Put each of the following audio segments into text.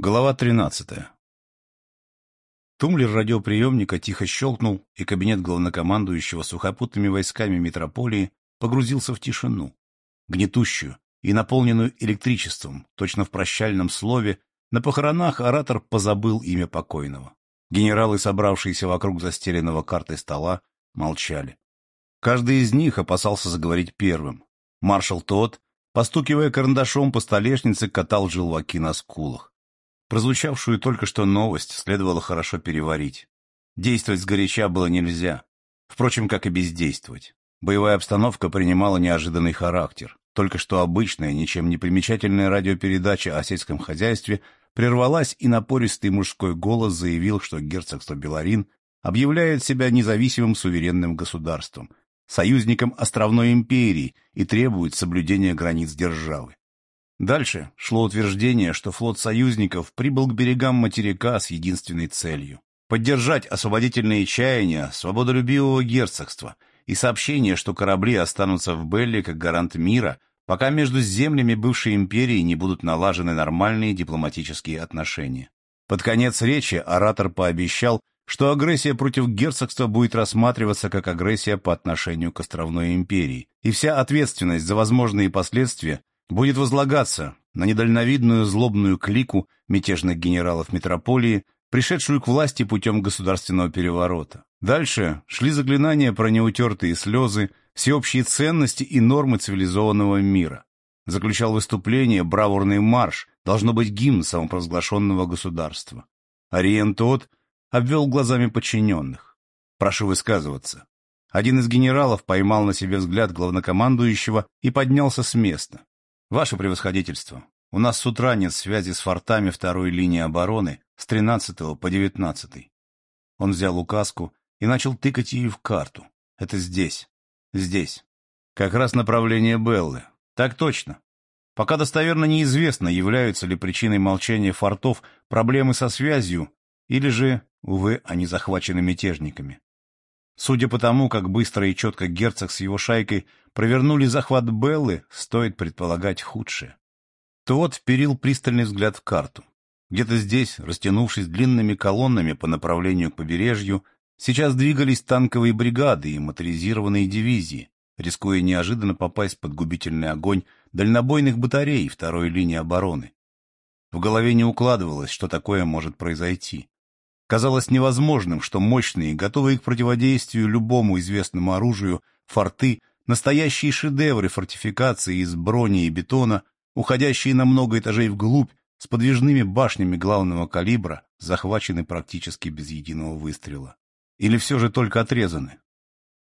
Глава 13. Тумблер радиоприемника тихо щелкнул, и кабинет главнокомандующего сухопутными войсками метрополии погрузился в тишину, гнетущую и наполненную электричеством, точно в прощальном слове, на похоронах оратор позабыл имя покойного. Генералы, собравшиеся вокруг застеленного картой стола, молчали. Каждый из них опасался заговорить первым. Маршал тот, постукивая карандашом по столешнице, катал желваки на скулах. Прозвучавшую только что новость следовало хорошо переварить. Действовать сгоряча было нельзя. Впрочем, как и бездействовать. Боевая обстановка принимала неожиданный характер. Только что обычная, ничем не примечательная радиопередача о сельском хозяйстве прервалась, и напористый мужской голос заявил, что герцогство Беларин объявляет себя независимым суверенным государством, союзником островной империи и требует соблюдения границ державы. Дальше шло утверждение, что флот союзников прибыл к берегам материка с единственной целью – поддержать освободительные чаяния свободолюбивого герцогства и сообщение, что корабли останутся в Белле как гарант мира, пока между землями бывшей империи не будут налажены нормальные дипломатические отношения. Под конец речи оратор пообещал, что агрессия против герцогства будет рассматриваться как агрессия по отношению к островной империи, и вся ответственность за возможные последствия будет возлагаться на недальновидную злобную клику мятежных генералов метрополии, пришедшую к власти путем государственного переворота. Дальше шли заклинания про неутертые слезы, всеобщие ценности и нормы цивилизованного мира. Заключал выступление бравурный марш, должно быть гимн самопровозглашенного государства. Ариен тот обвел глазами подчиненных. «Прошу высказываться». Один из генералов поймал на себе взгляд главнокомандующего и поднялся с места. Ваше превосходительство, у нас с утра нет связи с фортами второй линии обороны с 13 по 19. Он взял указку и начал тыкать ее в карту. Это здесь. Здесь. Как раз направление Беллы. Так точно. Пока достоверно неизвестно, являются ли причиной молчания фортов проблемы со связью, или же, увы, они захвачены мятежниками. Судя по тому, как быстро и четко герцог с его шайкой провернули захват Беллы, стоит предполагать худшее. Тот вперил пристальный взгляд в карту. Где-то здесь, растянувшись длинными колоннами по направлению к побережью, сейчас двигались танковые бригады и моторизированные дивизии, рискуя неожиданно попасть под губительный огонь дальнобойных батарей второй линии обороны. В голове не укладывалось, что такое может произойти. Казалось невозможным, что мощные, готовые к противодействию любому известному оружию, форты, настоящие шедевры фортификации из брони и бетона, уходящие на много этажей вглубь, с подвижными башнями главного калибра, захвачены практически без единого выстрела. Или все же только отрезаны.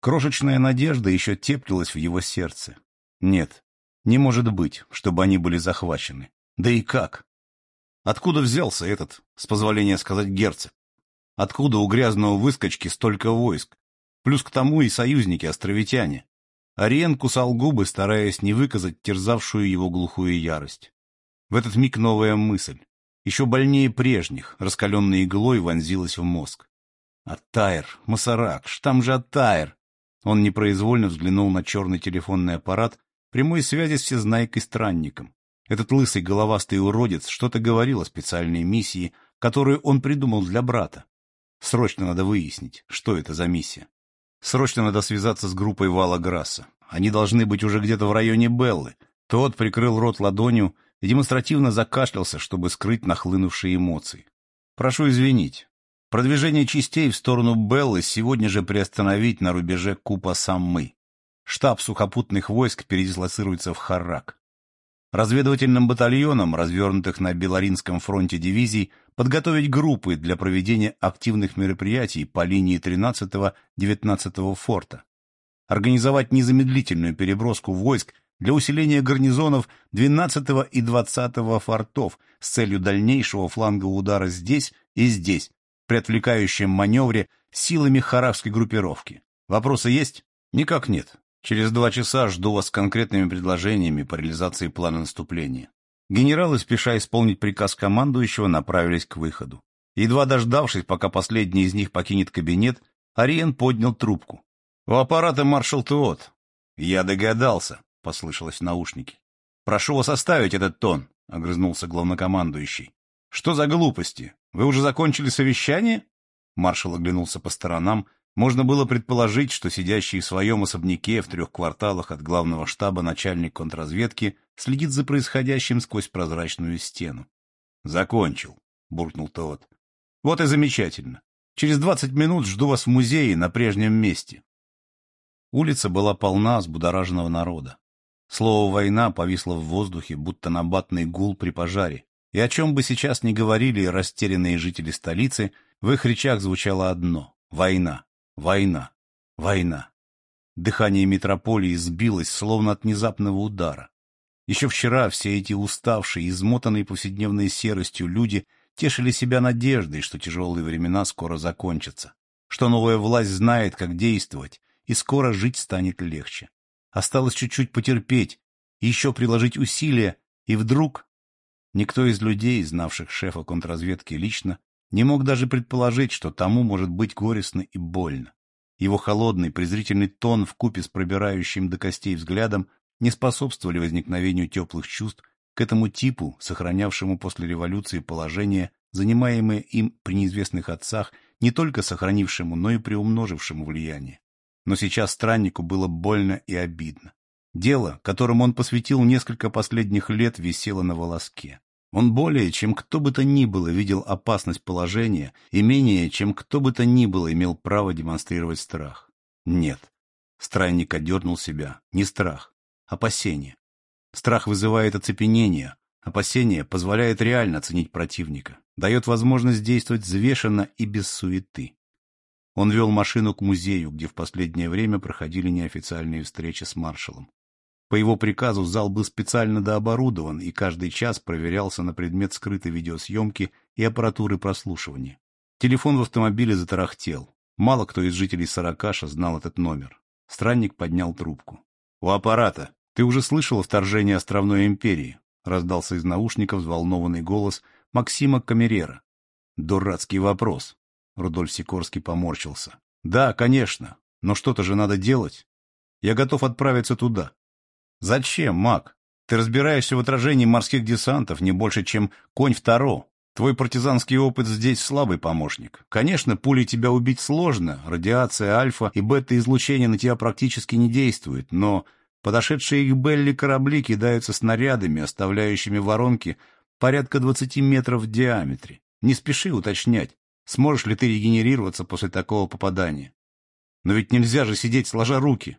Крошечная надежда еще теплилась в его сердце. Нет, не может быть, чтобы они были захвачены. Да и как? Откуда взялся этот, с позволения сказать, герцог? Откуда у грязного выскочки столько войск? Плюс к тому и союзники-островитяне. Ариен кусал губы, стараясь не выказать терзавшую его глухую ярость. В этот миг новая мысль, еще больнее прежних, раскаленной иглой вонзилась в мозг. «Аттайр! Масарак! Штам же Аттайр!» Он непроизвольно взглянул на черный телефонный аппарат прямой связи с всезнайкой-странником. Этот лысый головастый уродец что-то говорил о специальной миссии, которую он придумал для брата. Срочно надо выяснить, что это за миссия. Срочно надо связаться с группой Вала Грасса. Они должны быть уже где-то в районе Беллы. Тот прикрыл рот ладонью и демонстративно закашлялся, чтобы скрыть нахлынувшие эмоции. Прошу извинить. Продвижение частей в сторону Беллы сегодня же приостановить на рубеже Купа-Саммы. Штаб сухопутных войск передислоцируется в Харрак разведывательным батальонам, развернутых на Белоринском фронте дивизий, подготовить группы для проведения активных мероприятий по линии 13-19 форта, организовать незамедлительную переброску войск для усиления гарнизонов 12 и 20 фортов с целью дальнейшего флангового удара здесь и здесь, при отвлекающем маневре силами харакской группировки. Вопросы есть? Никак нет. Через два часа жду вас с конкретными предложениями по реализации плана наступления. Генералы, спеша исполнить приказ командующего, направились к выходу. Едва дождавшись, пока последний из них покинет кабинет, Ариен поднял трубку. «У аппарата маршал Туот». «Я догадался», — послышалось в наушнике. «Прошу вас оставить этот тон», — огрызнулся главнокомандующий. Что за глупости? Вы уже закончили совещание? Маршал оглянулся по сторонам. Можно было предположить, что сидящий в своем особняке в трех кварталах от главного штаба начальник контрразведки следит за происходящим сквозь прозрачную стену. «Закончил», — буркнул тот. «Вот и замечательно. Через двадцать минут жду вас в музее на прежнем месте». Улица была полна взбудораженного народа. Слово «война» повисло в воздухе, будто набатный гул при пожаре. И о чем бы сейчас ни говорили растерянные жители столицы, в их речах звучало одно — война, война, война. Дыхание метрополии сбилось, словно от внезапного удара. Еще вчера все эти уставшие, измотанные повседневной серостью люди тешили себя надеждой, что тяжелые времена скоро закончатся, что новая власть знает, как действовать, и скоро жить станет легче. Осталось чуть-чуть потерпеть, еще приложить усилия, и вдруг... Никто из людей, знавших шефа контрразведки лично, не мог даже предположить, что тому может быть горестно и больно. Его холодный, презрительный тон вкупе с пробирающим до костей взглядом не способствовали возникновению теплых чувств к этому типу, сохранявшему после революции положение, занимаемое им при неизвестных отцах, не только сохранившему, но и приумножившему влияние. Но сейчас страннику было больно и обидно. Дело, которому он посвятил несколько последних лет, висело на волоске. Он более, чем кто бы то ни было, видел опасность положения, и менее, чем кто бы то ни было, имел право демонстрировать страх. Нет. Странник одернул себя. Не страх. Опасение. Страх вызывает оцепенение. Опасение позволяет реально оценить противника. Дает возможность действовать взвешенно и без суеты. Он вел машину к музею, где в последнее время проходили неофициальные встречи с маршалом. По его приказу зал был специально дооборудован и каждый час проверялся на предмет скрытой видеосъемки и аппаратуры прослушивания. Телефон в автомобиле затарахтел. Мало кто из жителей Саракаша знал этот номер. Странник поднял трубку. «У аппарата. Ты уже слышал о вторжении островной империи?» раздался из наушников взволнованный голос Максима Камерера. «Дурацкий вопрос. Рудольф Сикорский поморщился. «Да, конечно. Но что-то же надо делать. Я готов отправиться туда». «Зачем, маг? Ты разбираешься в отражении морских десантов не больше, чем конь второ. Твой партизанский опыт здесь слабый помощник. Конечно, пулей тебя убить сложно, радиация альфа и бета-излучение на тебя практически не действует, но подошедшие к Белли корабли кидаются снарядами, оставляющими воронки порядка 20 метров в диаметре. Не спеши уточнять, Сможешь ли ты регенерироваться после такого попадания? Но ведь нельзя же сидеть сложа руки.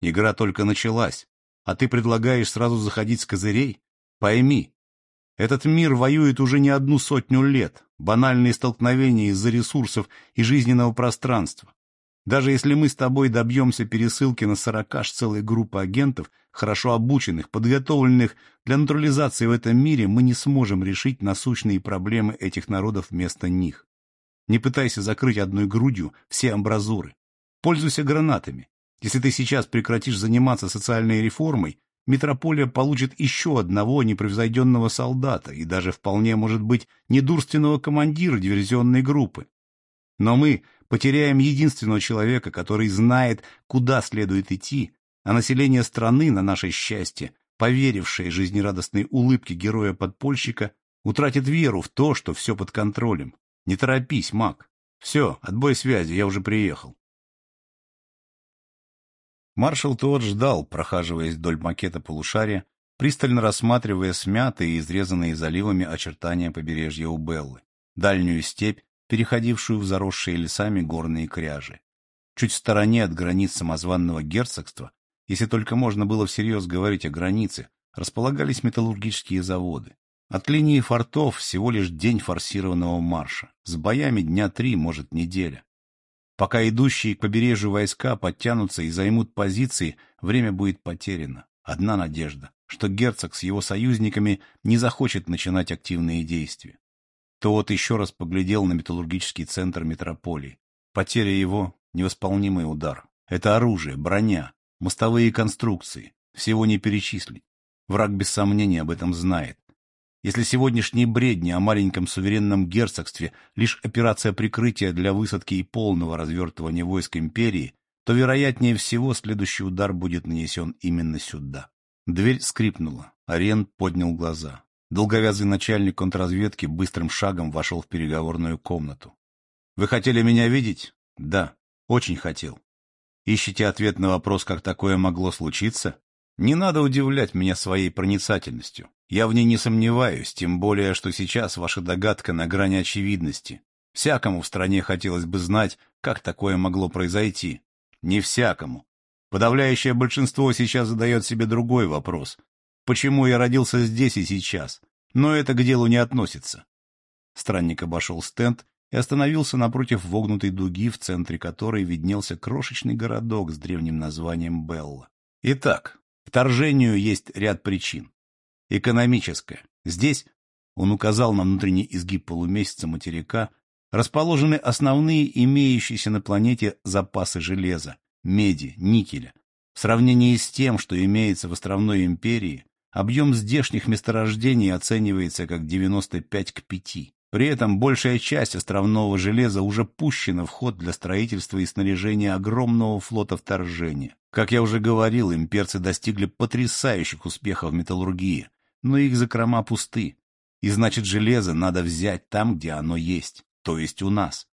Игра только началась, а ты предлагаешь сразу заходить с козырей? Пойми, этот мир воюет уже не одну сотню лет, банальные столкновения из-за ресурсов и жизненного пространства. Даже если мы с тобой добьемся пересылки на сорокаш целой группы агентов, хорошо обученных, подготовленных для натурализации в этом мире, мы не сможем решить насущные проблемы этих народов вместо них. Не пытайся закрыть одной грудью все амбразуры. Пользуйся гранатами. Если ты сейчас прекратишь заниматься социальной реформой, метрополия получит еще одного непревзойденного солдата и даже вполне, может быть, недурственного командира диверсионной группы. Но мы потеряем единственного человека, который знает, куда следует идти, а население страны, на наше счастье, поверившее жизнерадостной улыбке героя-подпольщика, утратит веру в то, что все под контролем. Не торопись, маг. Все, отбой связи, я уже приехал. Маршал тот ждал, прохаживаясь вдоль макета полушария, пристально рассматривая смятые и изрезанные заливами очертания побережья Убеллы, дальнюю степь, переходившую в заросшие лесами горные кряжи. Чуть в стороне от границ самозванного герцогства, если только можно было всерьез говорить о границе, располагались металлургические заводы. От линии фортов всего лишь день форсированного марша. С боями дня три, может, неделя. Пока идущие к побережью войска подтянутся и займут позиции, время будет потеряно. Одна надежда, что герцог с его союзниками не захочет начинать активные действия. Тот еще раз поглядел на металлургический центр метрополии. Потеря его — невосполнимый удар. Это оружие, броня, мостовые конструкции. Всего не перечислить. Враг без сомнения об этом знает. Если сегодняшние бредни о маленьком суверенном герцогстве — лишь операция прикрытия для высадки и полного развертывания войск империи, то, вероятнее всего, следующий удар будет нанесен именно сюда. Дверь скрипнула. Арен поднял глаза. Долговязый начальник контрразведки быстрым шагом вошел в переговорную комнату. «Вы хотели меня видеть?» «Да, очень хотел. Ищете ответ на вопрос, как такое могло случиться? Не надо удивлять меня своей проницательностью. Я в ней не сомневаюсь, тем более, что сейчас ваша догадка на грани очевидности. Всякому в стране хотелось бы знать, как такое могло произойти. Не всякому. Подавляющее большинство сейчас задает себе другой вопрос. Почему я родился здесь и сейчас? Но это к делу не относится. Странник обошел стенд и остановился напротив вогнутой дуги, в центре которой виднелся крошечный городок с древним названием Белла. Итак, вторжению есть ряд причин. Экономическое. Здесь, он указал на внутренний изгиб полумесяца материка, расположены основные имеющиеся на планете запасы железа, меди, никеля. В сравнении с тем, что имеется в островной империи, Объем здешних месторождений оценивается как 95 к 5. При этом большая часть островного железа уже пущена в ход для строительства и снаряжения огромного флота вторжения. Как я уже говорил, имперцы достигли потрясающих успехов в металлургии, но их закрома пусты. И значит, железо надо взять там, где оно есть, то есть у нас.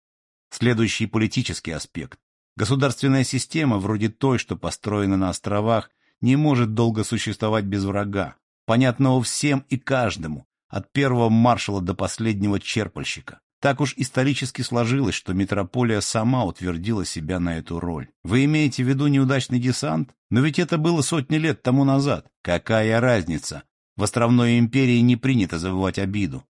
Следующий политический аспект. Государственная система, вроде той, что построена на островах, не может долго существовать без врага, понятного всем и каждому, от первого маршала до последнего черпальщика. Так уж исторически сложилось, что метрополия сама утвердила себя на эту роль. Вы имеете в виду неудачный десант? Но ведь это было сотни лет тому назад. Какая разница? В островной империи не принято забывать обиду.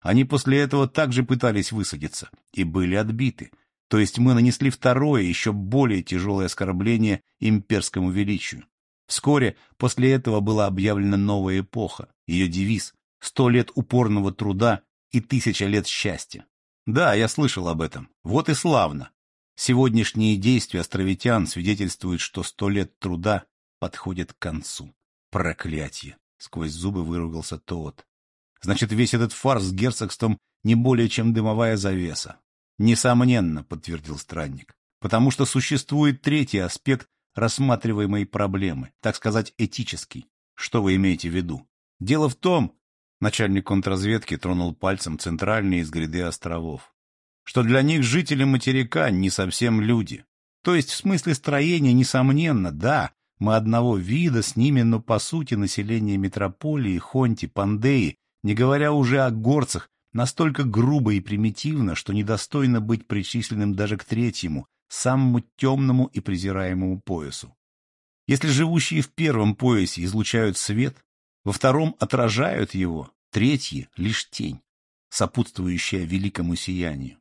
Они после этого также пытались высадиться и были отбиты. То есть мы нанесли второе, еще более тяжелое оскорбление имперскому величию. Вскоре после этого была объявлена новая эпоха, ее девиз «Сто лет упорного труда и тысяча лет счастья». Да, я слышал об этом. Вот и славно. Сегодняшние действия островитян свидетельствуют, что сто лет труда подходит к концу. Проклятье! Сквозь зубы выругался тот. Значит, весь этот фарс с герцогством не более чем дымовая завеса. Несомненно, подтвердил странник, потому что существует третий аспект рассматриваемой проблемы, так сказать, этический. Что вы имеете в виду? Дело в том, начальник контрразведки тронул пальцем центральные из гряды островов, что для них жители материка не совсем люди. То есть в смысле строения, несомненно, да, мы одного вида с ними, но по сути население метрополии, Хонти, Пандеи, не говоря уже о горцах, настолько грубо и примитивно, что недостойно быть причисленным даже к третьему, самому темному и презираемому поясу. Если живущие в первом поясе излучают свет, во втором отражают его, третьи — лишь тень, сопутствующая великому сиянию.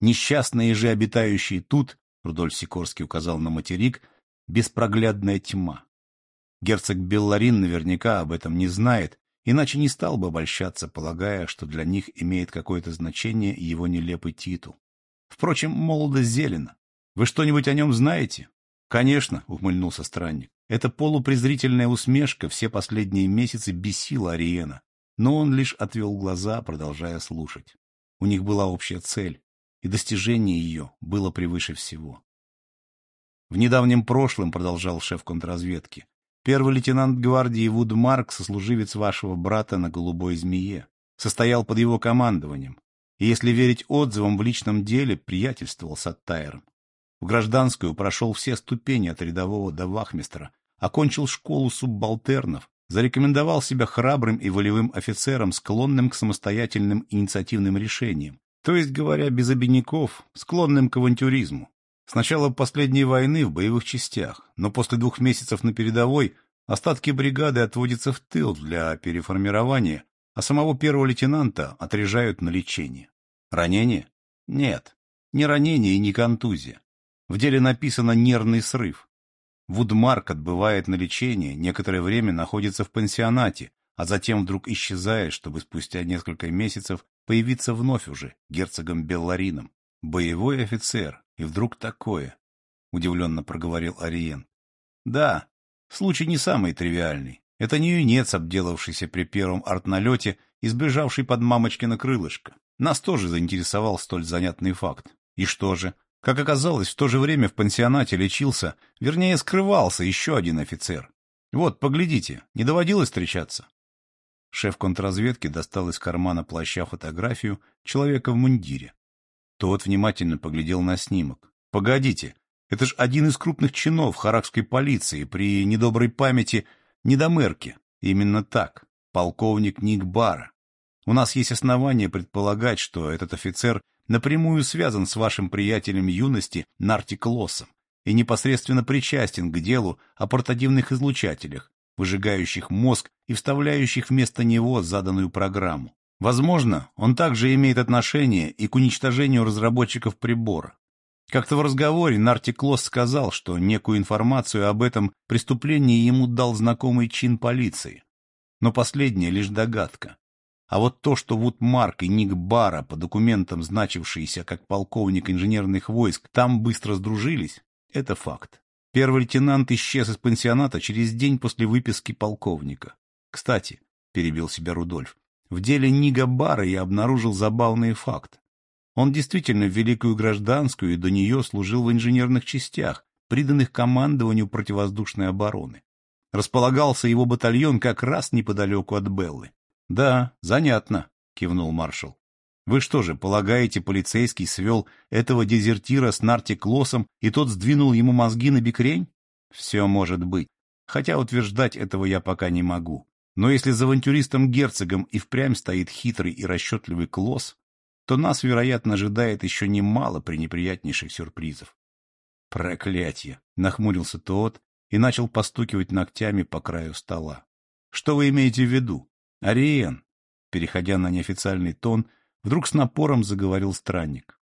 Несчастные же, обитающие тут, Рудольф Сикорский указал на материк, беспроглядная тьма. Герцог Белларин наверняка об этом не знает, иначе не стал бы обольщаться, полагая, что для них имеет какое-то значение его нелепый титул. Впрочем, молодость зелена. Вы что-нибудь о нем знаете? Конечно, ухмыльнулся странник. Эта полупрезрительная усмешка все последние месяцы бесила Ариена, но он лишь отвел глаза, продолжая слушать. У них была общая цель, и достижение ее было превыше всего. В недавнем прошлом, продолжал шеф контрразведки, первый лейтенант гвардии Вуд Марк, сослуживец вашего брата на Голубой Змее, состоял под его командованием, и, если верить отзывам в личном деле, приятельствовал с Аттайром. В гражданскую прошел все ступени от рядового до вахмистра, окончил школу суббалтернов, зарекомендовал себя храбрым и волевым офицером, склонным к самостоятельным инициативным решениям, то есть, говоря без обиняков, склонным к авантюризму. С начала последней войны в боевых частях, но после двух месяцев на передовой остатки бригады отводятся в тыл для переформирования, а самого первого лейтенанта отряжают на лечение. Ранение? Нет, не ранение и не контузия. В деле написано «нервный срыв». Вудмарк отбывает на лечение, некоторое время находится в пансионате, а затем вдруг исчезает, чтобы спустя несколько месяцев появиться вновь уже герцогом Белларином. Боевой офицер, и вдруг такое, — удивленно проговорил Ариен. Да, случай не самый тривиальный. Это не юнец, обделавшийся при первом артналете и сбежавший под мамочкино крылышко. Нас тоже заинтересовал столь занятный факт. И что же? Как оказалось, в то же время в пансионате лечился, вернее, скрывался еще один офицер. Вот, поглядите, не доводилось встречаться? Шеф контрразведки достал из кармана плаща фотографию человека в мундире. Тот внимательно поглядел на снимок. «Погодите, это ж один из крупных чинов харакской полиции при недоброй памяти недомерки. Именно так, полковник Ник Бара. У нас есть основания предполагать, что этот офицер напрямую связан с вашим приятелем юности Нартик Лоссом и непосредственно причастен к делу о портативных излучателях, выжигающих мозг и вставляющих вместо него заданную программу. Возможно, он также имеет отношение и к уничтожению разработчиков прибора. Как-то в разговоре Нартик Лосс сказал, что некую информацию об этом преступлении ему дал знакомый чин полиции. Но последнее лишь догадка. А вот то, что Вуд Марк и Ник Бара, по документам значившиеся как полковник инженерных войск, там быстро сдружились, это факт. Первый лейтенант исчез из пансионата через день после выписки полковника. Кстати, перебил себя Рудольф, в деле Нига Бара я обнаружил забавный факт. Он действительно в Великую Гражданскую и до нее служил в инженерных частях, приданных командованию противовоздушной обороны. Располагался его батальон как раз неподалеку от Беллы. — Да, занятно, — кивнул маршал. — Вы что же, полагаете, полицейский свел этого дезертира с Нарти Клоссом, и тот сдвинул ему мозги на бикрень? Все может быть. Хотя утверждать этого я пока не могу. Но если за авантюристом-герцогом и впрямь стоит хитрый и расчетливый Клосс, то нас, вероятно, ожидает еще немало пренеприятнейших сюрпризов. Проклятье! — нахмурился тот и начал постукивать ногтями по краю стола. — Что вы имеете в виду? Ариен, переходя на неофициальный тон, вдруг с напором заговорил странник.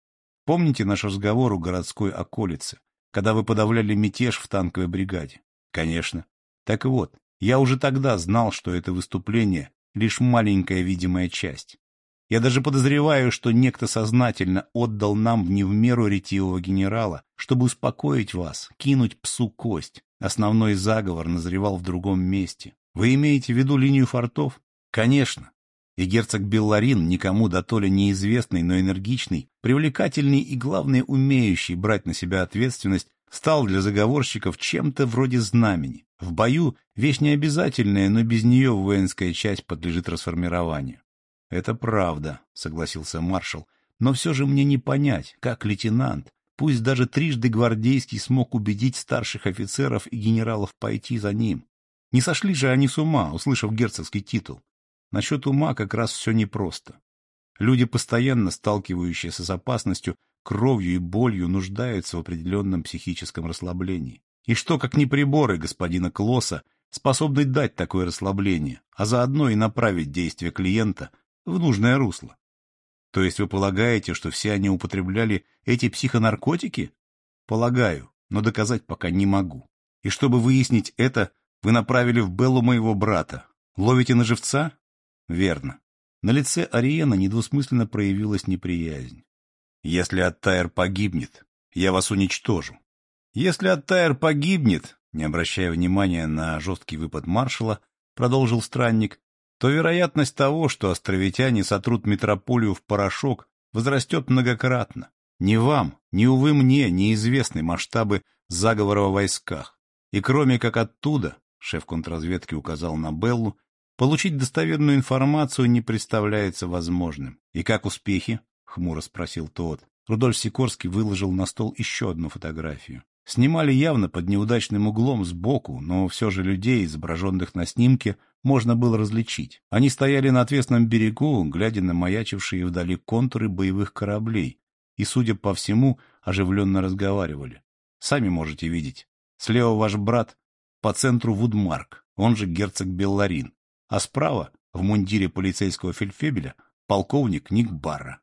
Помните наш разговор у городской околицы, когда вы подавляли мятеж в танковой бригаде? Конечно. Так вот, я уже тогда знал, что это выступление — лишь маленькая видимая часть. Я даже подозреваю, что некто сознательно отдал нам в не ретивого генерала, чтобы успокоить вас, кинуть псу кость. Основной заговор назревал в другом месте. Вы имеете в виду линию фортов? Конечно. И герцог Белларин, никому до то ли неизвестный, но энергичный, привлекательный и, главное, умеющий брать на себя ответственность, стал для заговорщиков чем-то вроде знамени. В бою вещь необязательная, но без нее воинская часть подлежит расформированию. — Это правда, — согласился маршал, — но все же мне не понять, как лейтенант, пусть даже трижды гвардейский, смог убедить старших офицеров и генералов пойти за ним. Не сошли же они с ума, услышав герцогский титул. Насчет ума как раз все непросто. Люди, постоянно сталкивающиеся с опасностью, кровью и болью, нуждаются в определенном психическом расслаблении. И что, как не приборы господина Клосса, способны дать такое расслабление, а заодно и направить действия клиента в нужное русло? То есть вы полагаете, что все они употребляли эти психонаркотики? Полагаю, но доказать пока не могу. И чтобы выяснить это, вы направили в Беллу моего брата. Ловите на живца? Верно. На лице Ариена недвусмысленно проявилась неприязнь. Если Аттайр погибнет, я вас уничтожу. Если Аттайр погибнет, не обращая внимания на жесткий выпад маршала, продолжил странник, то вероятность того, что островитяне сотрут метрополию в порошок, возрастет многократно. Ни вам, ни, увы, мне неизвестны масштабы заговора в войсках. И кроме как оттуда, шеф контрразведки указал на Беллу, Получить достоверную информацию не представляется возможным. И как успехи? Хмуро спросил тот. Рудольф Сикорский выложил на стол еще одну фотографию. Снимали явно под неудачным углом сбоку, но все же людей, изображенных на снимке, можно было различить. Они стояли на отвесном берегу, глядя на маячившие вдали контуры боевых кораблей, и, судя по всему, оживленно разговаривали. Сами можете видеть. Слева ваш брат, по центру Вудмарк, он же герцог Белларин а справа, в мундире полицейского фельдфебеля, полковник Ник Барра.